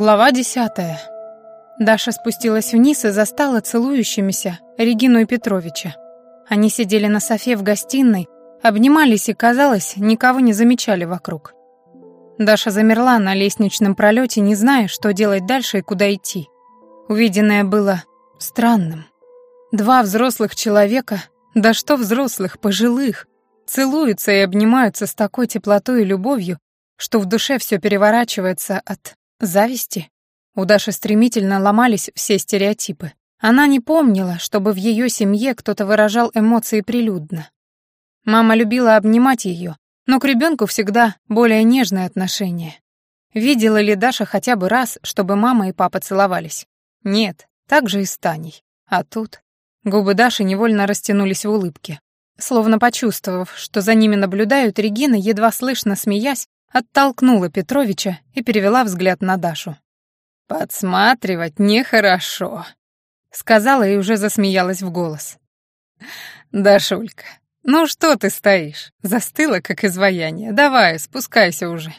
Глава десятая. Даша спустилась вниз и застала целующимися Регину и Петровича. Они сидели на софе в гостиной, обнимались и, казалось, никого не замечали вокруг. Даша замерла на лестничном пролете, не зная, что делать дальше и куда идти. Увиденное было странным. Два взрослых человека, да что взрослых, пожилых, целуются и обнимаются с такой теплотой и любовью, что в душе все переворачивается от Зависти? У Даши стремительно ломались все стереотипы. Она не помнила, чтобы в ее семье кто-то выражал эмоции прилюдно. Мама любила обнимать ее, но к ребенку всегда более нежное отношение. Видела ли Даша хотя бы раз, чтобы мама и папа целовались? Нет, так же и с Таней. А тут... Губы Даши невольно растянулись в улыбке. Словно почувствовав, что за ними наблюдают, Регина, едва слышно смеясь, оттолкнула Петровича и перевела взгляд на Дашу. «Подсматривать нехорошо», — сказала и уже засмеялась в голос. «Дашулька, ну что ты стоишь? Застыла, как изваяние. Давай, спускайся уже.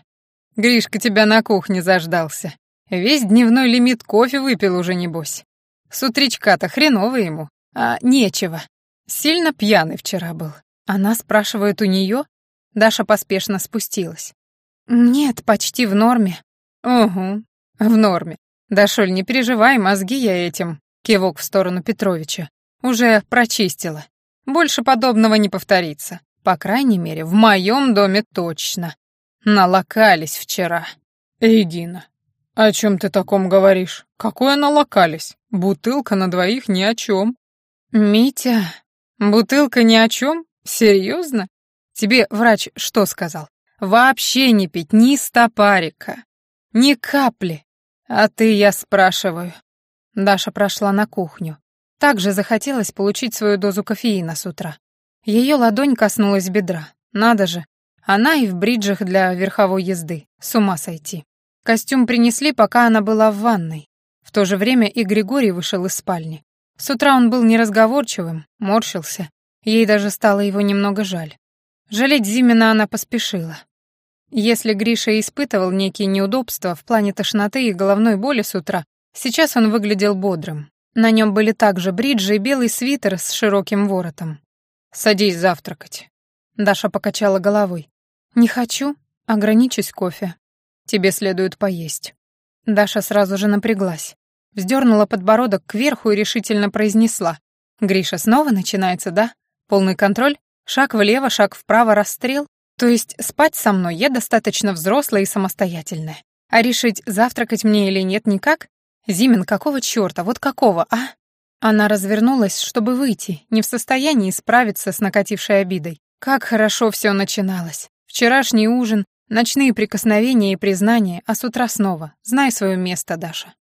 Гришка тебя на кухне заждался. Весь дневной лимит кофе выпил уже, небось. С утречка-то хреново ему, а нечего. Сильно пьяный вчера был. Она спрашивает у нее. Даша поспешно спустилась. «Нет, почти в норме». «Угу, в норме. Да, Шоль, не переживай, мозги я этим...» Кивок в сторону Петровича. «Уже прочистила. Больше подобного не повторится. По крайней мере, в моем доме точно. Налокались вчера». «Эгина, о чем ты таком говоришь? Какое налокались? Бутылка на двоих ни о чем». «Митя, бутылка ни о чем? Серьезно? Тебе врач что сказал? Вообще не пить ни стопарика, ни капли. А ты, я спрашиваю. Даша прошла на кухню. Также захотелось получить свою дозу кофеина с утра. Ее ладонь коснулась бедра. Надо же, она и в бриджах для верховой езды. С ума сойти. Костюм принесли, пока она была в ванной. В то же время и Григорий вышел из спальни. С утра он был неразговорчивым, морщился. Ей даже стало его немного жаль. Жалеть Зимина она поспешила. Если Гриша испытывал некие неудобства в плане тошноты и головной боли с утра, сейчас он выглядел бодрым. На нем были также бриджи и белый свитер с широким воротом. «Садись завтракать». Даша покачала головой. «Не хочу, ограничусь кофе. Тебе следует поесть». Даша сразу же напряглась. Вздернула подбородок кверху и решительно произнесла. «Гриша, снова начинается, да? Полный контроль? Шаг влево, шаг вправо, расстрел? То есть спать со мной я достаточно взрослая и самостоятельная. А решить, завтракать мне или нет, никак? Зимин, какого чёрта, вот какого, а? Она развернулась, чтобы выйти, не в состоянии справиться с накатившей обидой. Как хорошо всё начиналось. Вчерашний ужин, ночные прикосновения и признания, а с утра снова. Знай своё место, Даша.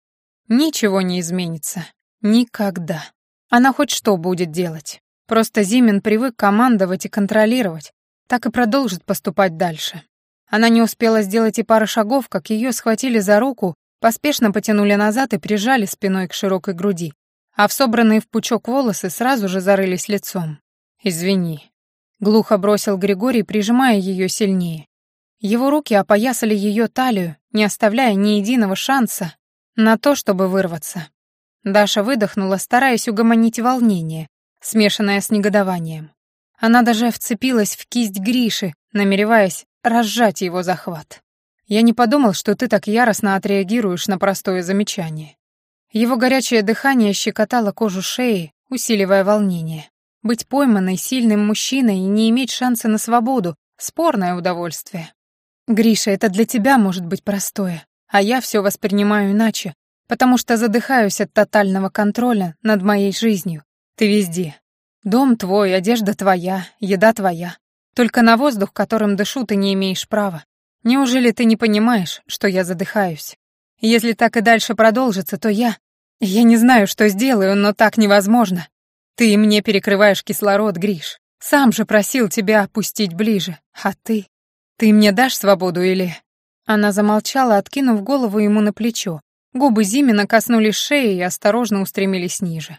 Ничего не изменится. Никогда. Она хоть что будет делать. Просто Зимин привык командовать и контролировать, так и продолжит поступать дальше. Она не успела сделать и пары шагов, как ее схватили за руку, поспешно потянули назад и прижали спиной к широкой груди, а в собранные в пучок волосы сразу же зарылись лицом. «Извини», — глухо бросил Григорий, прижимая ее сильнее. Его руки опоясали ее талию, не оставляя ни единого шанса на то, чтобы вырваться. Даша выдохнула, стараясь угомонить волнение, смешанное с негодованием. Она даже вцепилась в кисть Гриши, намереваясь разжать его захват. Я не подумал, что ты так яростно отреагируешь на простое замечание. Его горячее дыхание щекотало кожу шеи, усиливая волнение. Быть пойманной сильным мужчиной и не иметь шанса на свободу — спорное удовольствие. Гриша, это для тебя может быть простое, а я все воспринимаю иначе, потому что задыхаюсь от тотального контроля над моей жизнью. Ты везде, Дом твой, одежда твоя, еда твоя. Только на воздух, которым дышу, ты не имеешь права. Неужели ты не понимаешь, что я задыхаюсь? Если так и дальше продолжится, то я... Я не знаю, что сделаю, но так невозможно. Ты мне перекрываешь кислород, Гриш. Сам же просил тебя опустить ближе. А ты? Ты мне дашь свободу или...» Она замолчала, откинув голову ему на плечо. Губы Зимина коснулись шеи и осторожно устремились ниже.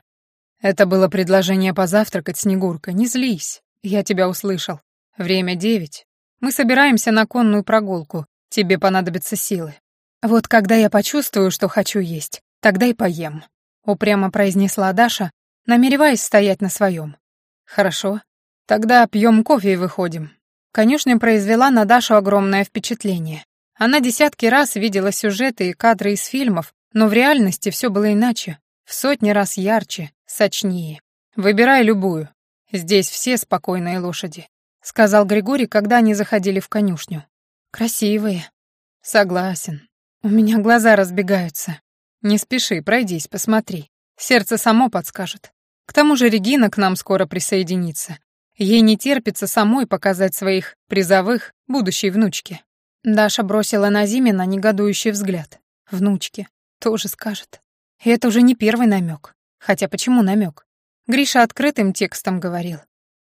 Это было предложение позавтракать, Снегурка. Не злись. Я тебя услышал. Время девять. Мы собираемся на конную прогулку. Тебе понадобятся силы. «Вот когда я почувствую, что хочу есть, тогда и поем», — упрямо произнесла Даша, намереваясь стоять на своем. «Хорошо. Тогда пьем кофе и выходим». Конюшня произвела на Дашу огромное впечатление. Она десятки раз видела сюжеты и кадры из фильмов, но в реальности все было иначе, в сотни раз ярче, сочнее. «Выбирай любую. Здесь все спокойные лошади», — сказал Григорий, когда они заходили в конюшню. «Красивые». «Согласен. У меня глаза разбегаются. Не спеши, пройдись, посмотри. Сердце само подскажет. К тому же Регина к нам скоро присоединится. Ей не терпится самой показать своих призовых будущей внучке». Даша бросила на Зимина негодующий взгляд. «Внучке. Тоже скажет. И это уже не первый намек. Хотя почему намек? Гриша открытым текстом говорил.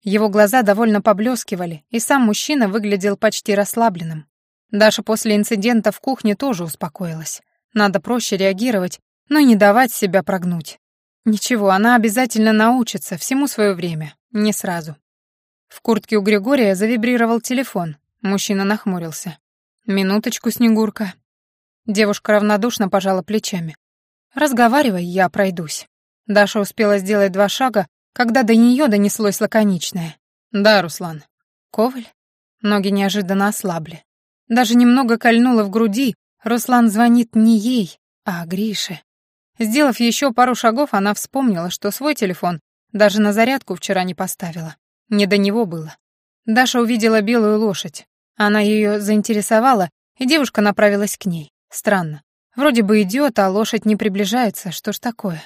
Его глаза довольно поблескивали, и сам мужчина выглядел почти расслабленным. Даша после инцидента в кухне тоже успокоилась. Надо проще реагировать, но не давать себя прогнуть. Ничего, она обязательно научится, всему свое время, не сразу. В куртке у Григория завибрировал телефон. Мужчина нахмурился. «Минуточку, Снегурка». Девушка равнодушно пожала плечами. «Разговаривай, я пройдусь». Даша успела сделать два шага, когда до нее донеслось лаконичное. «Да, Руслан». «Коваль?» Ноги неожиданно ослабли. Даже немного кольнуло в груди, Руслан звонит не ей, а Грише. Сделав еще пару шагов, она вспомнила, что свой телефон даже на зарядку вчера не поставила. Не до него было. Даша увидела белую лошадь. Она ее заинтересовала, и девушка направилась к ней. Странно. Вроде бы идет, а лошадь не приближается. Что ж такое?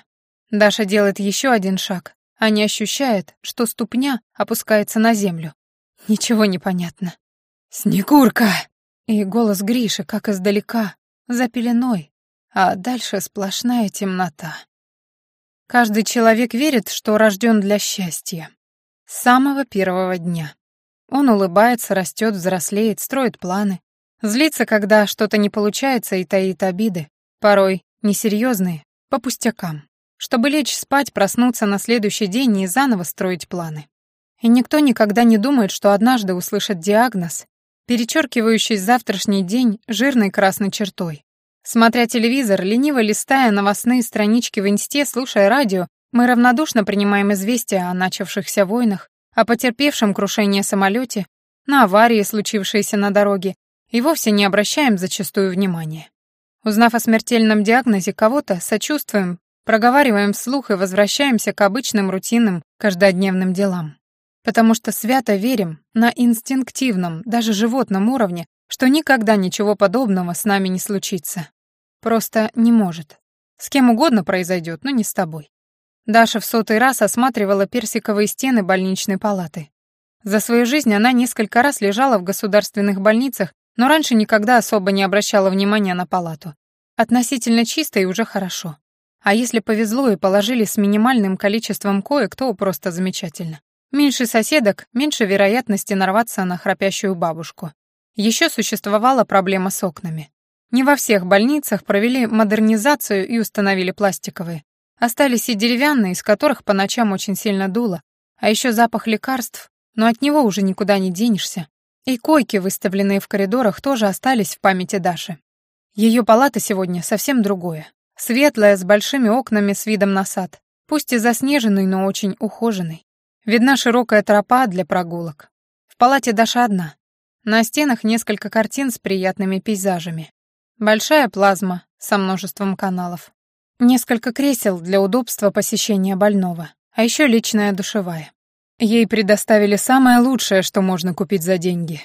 Даша делает еще один шаг, а не ощущает, что ступня опускается на землю. Ничего не понятно. «Снегурка!» И голос Гриши, как издалека, за пеленой, а дальше сплошная темнота. Каждый человек верит, что рожден для счастья. С самого первого дня. Он улыбается, растет, взрослеет, строит планы. Злится, когда что-то не получается и таит обиды, порой несерьезные, по пустякам, чтобы лечь спать, проснуться на следующий день и заново строить планы. И никто никогда не думает, что однажды услышит диагноз, перечеркивающий завтрашний день жирной красной чертой. Смотря телевизор, лениво листая новостные странички в инсте, слушая радио, мы равнодушно принимаем известия о начавшихся войнах, о потерпевшем крушение самолете, на аварии, случившейся на дороге, и вовсе не обращаем зачастую внимания. Узнав о смертельном диагнозе кого-то, сочувствуем, проговариваем вслух и возвращаемся к обычным рутинным каждодневным делам. Потому что свято верим на инстинктивном, даже животном уровне, что никогда ничего подобного с нами не случится. Просто не может. С кем угодно произойдет, но не с тобой. Даша в сотый раз осматривала персиковые стены больничной палаты. За свою жизнь она несколько раз лежала в государственных больницах но раньше никогда особо не обращала внимания на палату. Относительно чисто и уже хорошо. А если повезло и положили с минимальным количеством коек, то просто замечательно. Меньше соседок, меньше вероятности нарваться на храпящую бабушку. Еще существовала проблема с окнами. Не во всех больницах провели модернизацию и установили пластиковые. Остались и деревянные, из которых по ночам очень сильно дуло. А еще запах лекарств, но от него уже никуда не денешься. И койки, выставленные в коридорах, тоже остались в памяти Даши. Ее палата сегодня совсем другое. Светлая, с большими окнами с видом на сад. Пусть и заснеженный, но очень ухоженный. Видна широкая тропа для прогулок. В палате Даша одна. На стенах несколько картин с приятными пейзажами. Большая плазма со множеством каналов. Несколько кресел для удобства посещения больного, а еще личная душевая. Ей предоставили самое лучшее, что можно купить за деньги.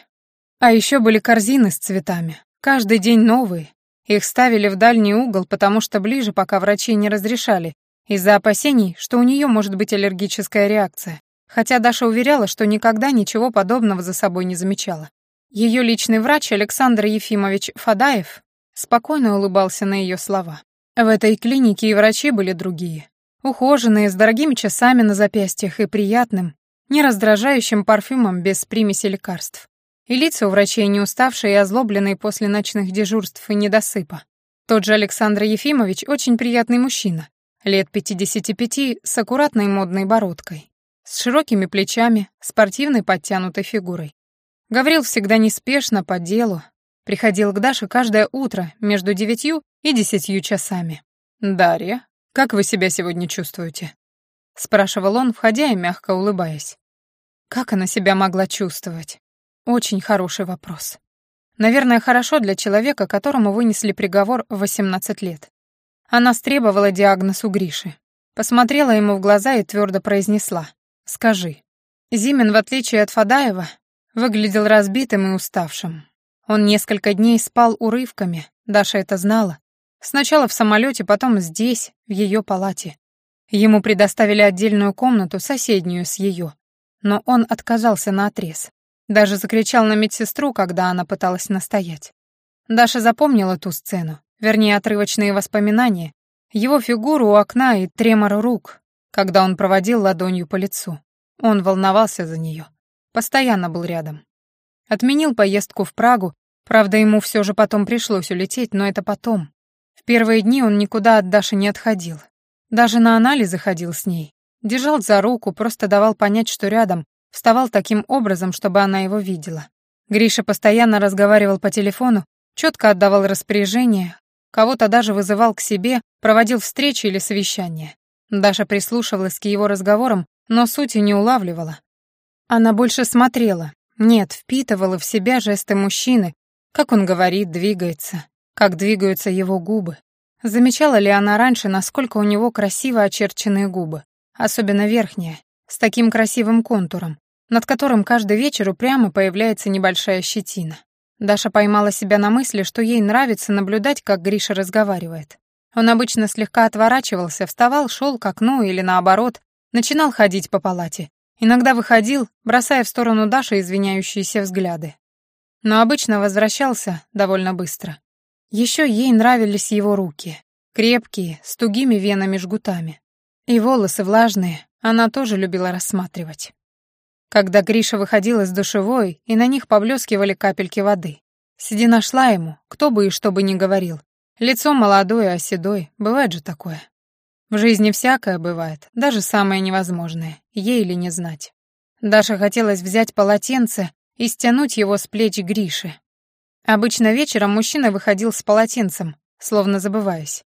А еще были корзины с цветами. Каждый день новые. Их ставили в дальний угол, потому что ближе пока врачи не разрешали, из-за опасений, что у нее может быть аллергическая реакция. Хотя Даша уверяла, что никогда ничего подобного за собой не замечала. Ее личный врач Александр Ефимович Фадаев спокойно улыбался на ее слова. В этой клинике и врачи были другие. Ухоженные, с дорогими часами на запястьях и приятным, не раздражающим парфюмом без примеси лекарств. И лица у врачей не уставшие и озлобленные после ночных дежурств и недосыпа. Тот же Александр Ефимович очень приятный мужчина, лет 55 с аккуратной модной бородкой, с широкими плечами, спортивной подтянутой фигурой. Говорил всегда неспешно, по делу, Приходил к Даше каждое утро между девятью и десятью часами. «Дарья, как вы себя сегодня чувствуете?» — спрашивал он, входя и мягко улыбаясь. Как она себя могла чувствовать? Очень хороший вопрос. Наверное, хорошо для человека, которому вынесли приговор в 18 лет. Она стребовала диагноз у Гриши. Посмотрела ему в глаза и твердо произнесла. «Скажи». Зимин, в отличие от Фадаева, выглядел разбитым и уставшим. Он несколько дней спал урывками, Даша это знала. Сначала в самолете, потом здесь, в ее палате. Ему предоставили отдельную комнату, соседнюю с ее. Но он отказался на отрез. Даже закричал на медсестру, когда она пыталась настоять. Даша запомнила ту сцену, вернее, отрывочные воспоминания, его фигуру у окна и тремор рук, когда он проводил ладонью по лицу. Он волновался за нее. Постоянно был рядом. Отменил поездку в Прагу, правда, ему все же потом пришлось улететь, но это потом. В первые дни он никуда от Даши не отходил. Даже на анализы ходил с ней. Держал за руку, просто давал понять, что рядом, вставал таким образом, чтобы она его видела. Гриша постоянно разговаривал по телефону, четко отдавал распоряжения, кого-то даже вызывал к себе, проводил встречи или совещания. Даша прислушивалась к его разговорам, но сути не улавливала. Она больше смотрела, нет, впитывала в себя жесты мужчины, как он говорит, двигается, как двигаются его губы. Замечала ли она раньше, насколько у него красиво очерченные губы, особенно верхние, с таким красивым контуром, над которым каждый вечер упрямо появляется небольшая щетина. Даша поймала себя на мысли, что ей нравится наблюдать, как Гриша разговаривает. Он обычно слегка отворачивался, вставал, шел к окну или наоборот, начинал ходить по палате. Иногда выходил, бросая в сторону Даши извиняющиеся взгляды. Но обычно возвращался довольно быстро. Еще ей нравились его руки, крепкие, с тугими венами-жгутами. И волосы влажные она тоже любила рассматривать. Когда Гриша выходил из душевой, и на них поблескивали капельки воды. Сиди нашла ему, кто бы и что бы ни говорил. Лицо молодое, а седой, бывает же такое. В жизни всякое бывает, даже самое невозможное, ей или не знать. Даша хотелось взять полотенце и стянуть его с плеч Гриши, Обычно вечером мужчина выходил с полотенцем, словно забываясь.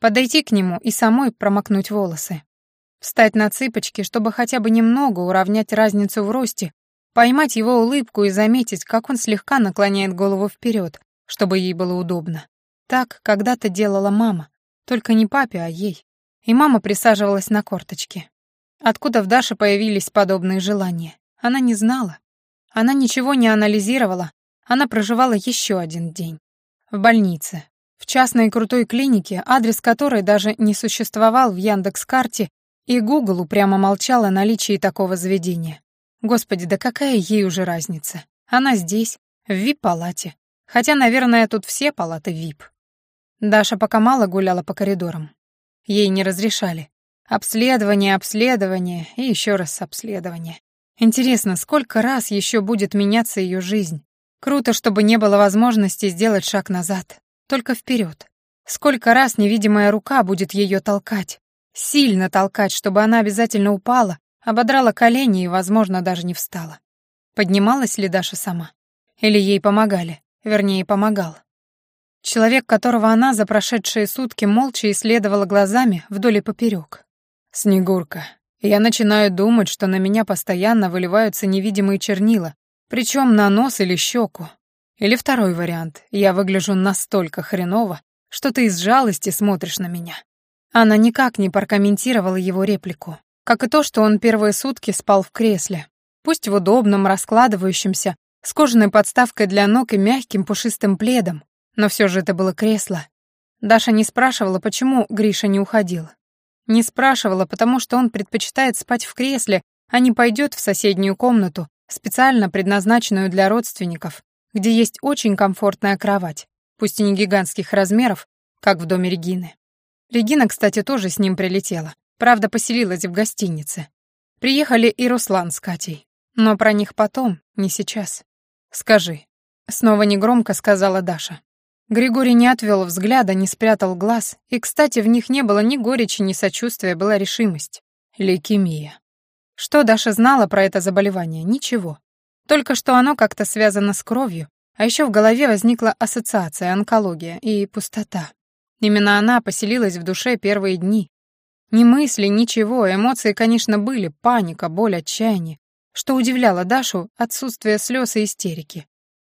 Подойти к нему и самой промокнуть волосы. Встать на цыпочки, чтобы хотя бы немного уравнять разницу в росте, поймать его улыбку и заметить, как он слегка наклоняет голову вперед, чтобы ей было удобно. Так когда-то делала мама, только не папе, а ей. И мама присаживалась на корточки. Откуда в Даше появились подобные желания? Она не знала. Она ничего не анализировала, она проживала еще один день. В больнице. В частной крутой клинике, адрес которой даже не существовал в Яндекс-карте, и Гугл упрямо молчал о наличии такого заведения. Господи, да какая ей уже разница? Она здесь, в вип-палате. Хотя, наверное, тут все палаты вип. Даша пока мало гуляла по коридорам. Ей не разрешали. Обследование, обследование и еще раз обследование. Интересно, сколько раз еще будет меняться ее жизнь? Круто, чтобы не было возможности сделать шаг назад, только вперед. Сколько раз невидимая рука будет ее толкать, сильно толкать, чтобы она обязательно упала, ободрала колени и, возможно, даже не встала. Поднималась ли Даша сама? Или ей помогали? Вернее, помогал. Человек, которого она за прошедшие сутки молча исследовала глазами вдоль и поперек. «Снегурка, я начинаю думать, что на меня постоянно выливаются невидимые чернила, причем на нос или щеку. Или второй вариант. Я выгляжу настолько хреново, что ты из жалости смотришь на меня. Она никак не прокомментировала его реплику. Как и то, что он первые сутки спал в кресле. Пусть в удобном, раскладывающемся, с кожаной подставкой для ног и мягким пушистым пледом. Но все же это было кресло. Даша не спрашивала, почему Гриша не уходил. Не спрашивала, потому что он предпочитает спать в кресле, а не пойдет в соседнюю комнату, специально предназначенную для родственников, где есть очень комфортная кровать, пусть и не гигантских размеров, как в доме Регины. Регина, кстати, тоже с ним прилетела, правда, поселилась в гостинице. Приехали и Руслан с Катей, но про них потом, не сейчас. «Скажи», — снова негромко сказала Даша. Григорий не отвел взгляда, не спрятал глаз, и, кстати, в них не было ни горечи, ни сочувствия, была решимость. Лейкемия. Что Даша знала про это заболевание? Ничего. Только что оно как-то связано с кровью, А еще в голове возникла ассоциация, онкология и пустота. Именно она поселилась в душе первые дни. Ни мысли, ничего, эмоции, конечно, были, паника, боль, отчаяние. Что удивляло Дашу, отсутствие слез и истерики.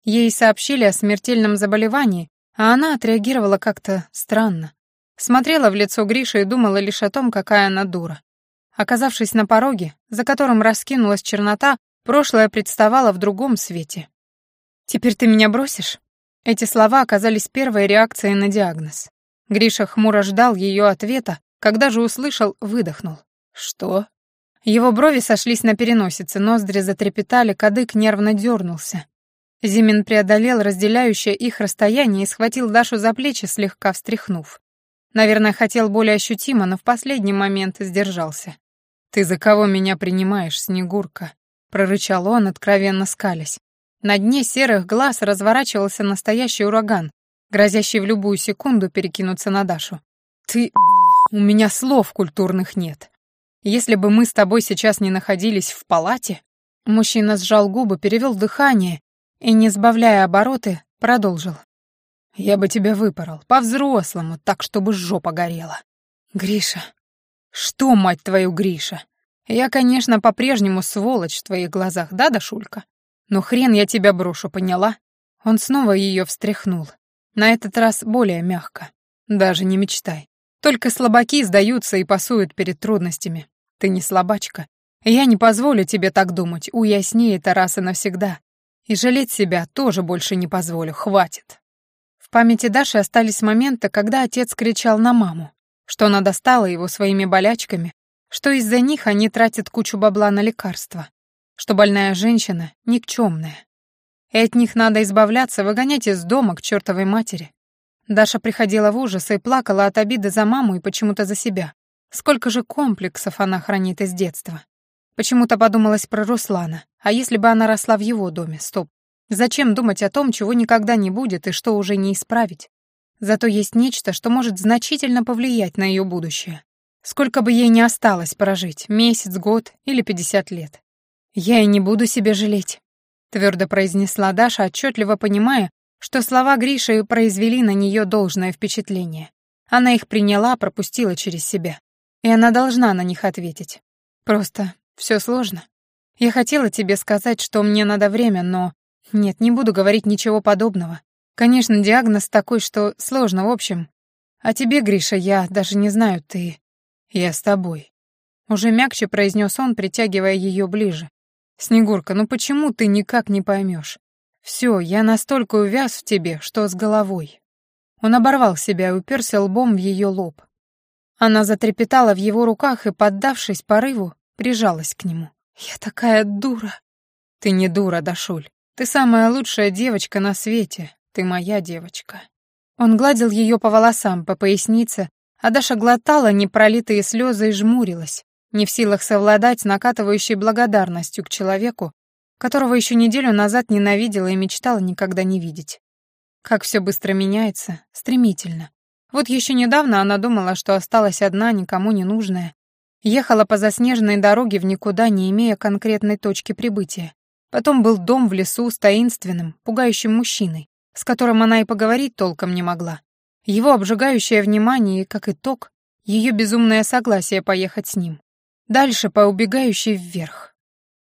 Ей сообщили о смертельном заболевании, а она отреагировала как-то странно. Смотрела в лицо Гриши и думала лишь о том, какая она дура. Оказавшись на пороге, за которым раскинулась чернота, прошлое представало в другом свете. «Теперь ты меня бросишь?» Эти слова оказались первой реакцией на диагноз. Гриша хмуро ждал ее ответа, когда же услышал, выдохнул. «Что?» Его брови сошлись на переносице, ноздри затрепетали, кадык нервно дернулся. Зимин преодолел разделяющее их расстояние и схватил Дашу за плечи, слегка встряхнув. Наверное, хотел более ощутимо, но в последний момент сдержался. «Ты за кого меня принимаешь, Снегурка?» — прорычал он, откровенно скалясь. На дне серых глаз разворачивался настоящий ураган, грозящий в любую секунду перекинуться на Дашу. «Ты... у меня слов культурных нет. Если бы мы с тобой сейчас не находились в палате...» Мужчина сжал губы, перевел дыхание и, не сбавляя обороты, продолжил. «Я бы тебя выпорол, по-взрослому, так, чтобы жопа горела. Гриша, что, мать твою, Гриша? Я, конечно, по-прежнему сволочь в твоих глазах, да, Дашулька? Но хрен я тебя брошу, поняла?» Он снова ее встряхнул. На этот раз более мягко. Даже не мечтай. Только слабаки сдаются и пасуют перед трудностями. Ты не слабачка. Я не позволю тебе так думать, уясни это раз и навсегда. И жалеть себя тоже больше не позволю, хватит. В памяти Даши остались моменты, когда отец кричал на маму, что она достала его своими болячками, что из-за них они тратят кучу бабла на лекарства, что больная женщина никчемная. И от них надо избавляться, выгонять из дома к чертовой матери. Даша приходила в ужас и плакала от обиды за маму и почему-то за себя. Сколько же комплексов она хранит из детства. Почему-то подумалось про Руслана. А если бы она росла в его доме? Стоп. Зачем думать о том, чего никогда не будет и что уже не исправить? Зато есть нечто, что может значительно повлиять на ее будущее. Сколько бы ей ни осталось прожить, месяц, год или пятьдесят лет. «Я и не буду себе жалеть», — твердо произнесла Даша, отчетливо понимая, что слова Гриши произвели на нее должное впечатление. Она их приняла, пропустила через себя. И она должна на них ответить. Просто все сложно. Я хотела тебе сказать, что мне надо время, но... Нет, не буду говорить ничего подобного. Конечно, диагноз такой, что сложно в общем. А тебе, Гриша, я даже не знаю, ты... Я с тобой. Уже мягче произнес он, притягивая ее ближе. Снегурка, ну почему ты никак не поймешь? Все, я настолько увяз в тебе, что с головой. Он оборвал себя и уперся лбом в ее лоб. Она затрепетала в его руках и, поддавшись порыву, прижалась к нему. «Я такая дура!» «Ты не дура, Дашуль. Ты самая лучшая девочка на свете. Ты моя девочка». Он гладил ее по волосам, по пояснице, а Даша глотала непролитые слезы и жмурилась, не в силах совладать с накатывающей благодарностью к человеку, которого еще неделю назад ненавидела и мечтала никогда не видеть. Как все быстро меняется, стремительно. Вот еще недавно она думала, что осталась одна, никому не нужная. Ехала по заснеженной дороге в никуда, не имея конкретной точки прибытия. Потом был дом в лесу с таинственным, пугающим мужчиной, с которым она и поговорить толком не могла. Его обжигающее внимание и, как итог, ее безумное согласие поехать с ним. Дальше по убегающей вверх.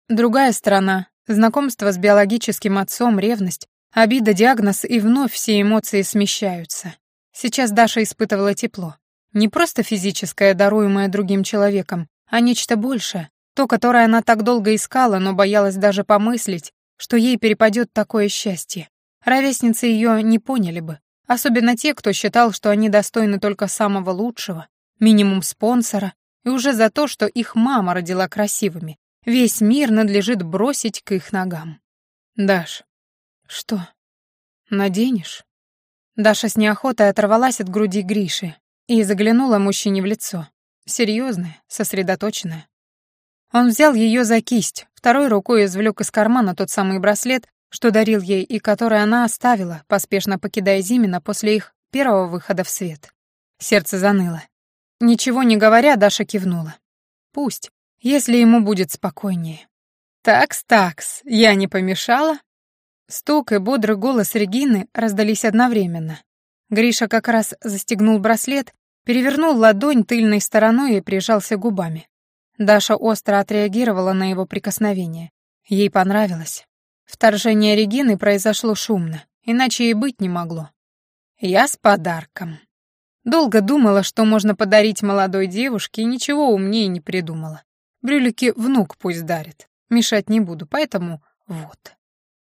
Другая сторона Знакомство с биологическим отцом, ревность, обида, диагноз, и вновь все эмоции смещаются. Сейчас Даша испытывала тепло. Не просто физическое, даруемое другим человеком, а нечто большее, то, которое она так долго искала, но боялась даже помыслить, что ей перепадет такое счастье. Ровесницы ее не поняли бы, особенно те, кто считал, что они достойны только самого лучшего, минимум спонсора, и уже за то, что их мама родила красивыми, Весь мир надлежит бросить к их ногам. Даш, что? Наденешь? Даша с неохотой оторвалась от груди Гриши и заглянула мужчине в лицо. Серьезная, сосредоточенная. Он взял ее за кисть, второй рукой извлек из кармана тот самый браслет, что дарил ей и который она оставила, поспешно покидая Зимина после их первого выхода в свет. Сердце заныло. Ничего не говоря, Даша кивнула. Пусть если ему будет спокойнее. «Такс-такс, я не помешала?» Стук и бодрый голос Регины раздались одновременно. Гриша как раз застегнул браслет, перевернул ладонь тыльной стороной и прижался губами. Даша остро отреагировала на его прикосновение. Ей понравилось. Вторжение Регины произошло шумно, иначе и быть не могло. Я с подарком. Долго думала, что можно подарить молодой девушке, и ничего умнее не придумала. Брюлики внук пусть дарит. Мешать не буду, поэтому вот.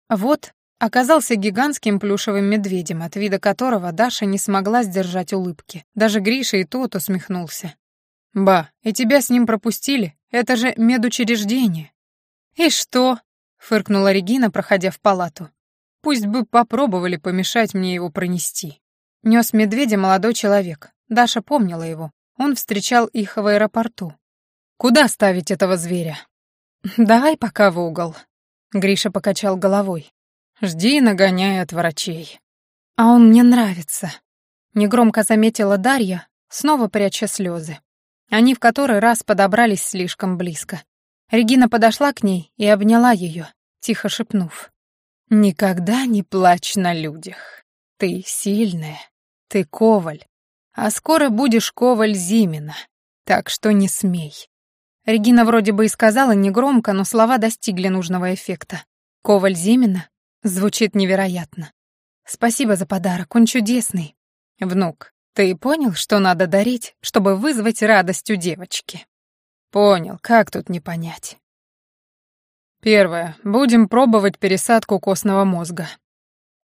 Вот оказался гигантским плюшевым медведем, от вида которого Даша не смогла сдержать улыбки. Даже Гриша и тот усмехнулся. «Ба, и тебя с ним пропустили? Это же медучреждение». «И что?» — фыркнула Регина, проходя в палату. «Пусть бы попробовали помешать мне его пронести». Нес медведя молодой человек. Даша помнила его. Он встречал их в аэропорту. «Куда ставить этого зверя?» «Давай пока в угол», Гриша покачал головой. «Жди, нагоняй от врачей». «А он мне нравится», — негромко заметила Дарья, снова пряча слезы. Они в который раз подобрались слишком близко. Регина подошла к ней и обняла ее, тихо шепнув. «Никогда не плачь на людях. Ты сильная, ты коваль, а скоро будешь коваль Зимина, так что не смей. Регина вроде бы и сказала негромко, но слова достигли нужного эффекта. «Коваль Зимина» звучит невероятно. «Спасибо за подарок, он чудесный». «Внук, ты понял, что надо дарить, чтобы вызвать радость у девочки?» «Понял, как тут не понять?» Первое. Будем пробовать пересадку костного мозга.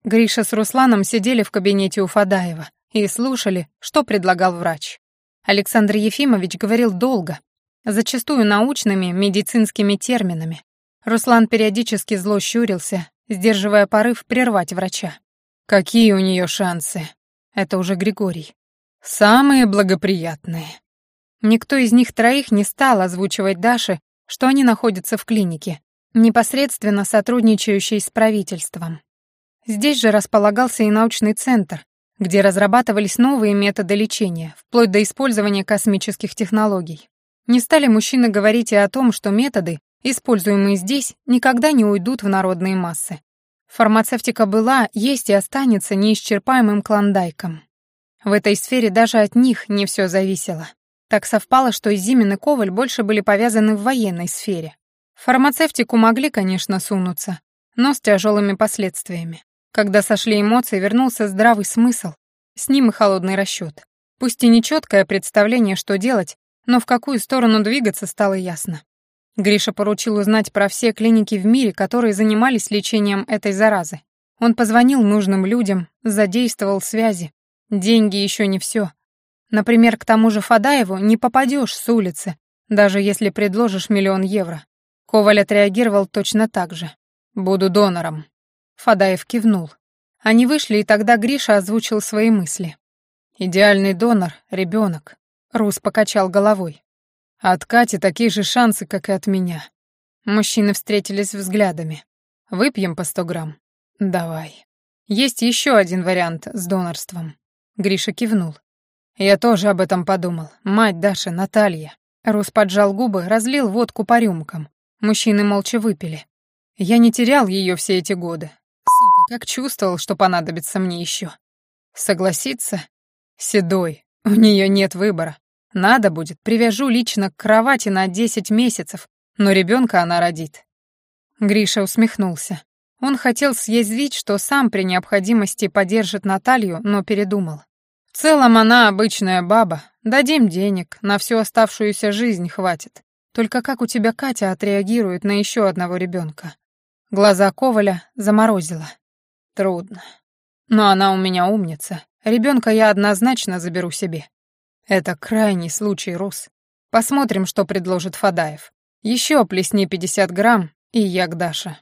Гриша с Русланом сидели в кабинете у Фадаева и слушали, что предлагал врач. Александр Ефимович говорил долго, зачастую научными медицинскими терминами. Руслан периодически зло щурился, сдерживая порыв прервать врача. «Какие у нее шансы?» Это уже Григорий. «Самые благоприятные». Никто из них троих не стал озвучивать Даше, что они находятся в клинике, непосредственно сотрудничающей с правительством. Здесь же располагался и научный центр, где разрабатывались новые методы лечения, вплоть до использования космических технологий. Не стали мужчины говорить и о том, что методы, используемые здесь, никогда не уйдут в народные массы. Фармацевтика была, есть и останется неисчерпаемым клондайком. В этой сфере даже от них не все зависело. Так совпало, что Зимин и Коваль больше были повязаны в военной сфере. Фармацевтику могли, конечно, сунуться, но с тяжелыми последствиями. Когда сошли эмоции, вернулся здравый смысл, с ним и холодный расчет. Пусть и нечеткое представление, что делать, но в какую сторону двигаться стало ясно. Гриша поручил узнать про все клиники в мире, которые занимались лечением этой заразы. Он позвонил нужным людям, задействовал связи. Деньги еще не все. Например, к тому же Фадаеву не попадешь с улицы, даже если предложишь миллион евро. Коваль отреагировал точно так же. «Буду донором». Фадаев кивнул. Они вышли, и тогда Гриша озвучил свои мысли. «Идеальный донор — ребенок. Рус покачал головой. От Кати такие же шансы, как и от меня. Мужчины встретились взглядами. Выпьем по сто грамм? Давай. Есть еще один вариант с донорством. Гриша кивнул. Я тоже об этом подумал. Мать Даша, Наталья. Рус поджал губы, разлил водку по рюмкам. Мужчины молча выпили. Я не терял ее все эти годы. Как чувствовал, что понадобится мне еще. Согласиться? Седой. У нее нет выбора. Надо будет, привяжу лично к кровати на 10 месяцев, но ребенка она родит. Гриша усмехнулся. Он хотел съязвить, что сам при необходимости поддержит Наталью, но передумал. В целом она обычная баба. Дадим денег, на всю оставшуюся жизнь хватит. Только как у тебя Катя отреагирует на еще одного ребенка? Глаза Коваля заморозила. Трудно. Но она у меня умница. Ребенка я однозначно заберу себе. Это крайний случай, Рус. Посмотрим, что предложит Фадаев. Еще плесни 50 грамм, и я к Даше.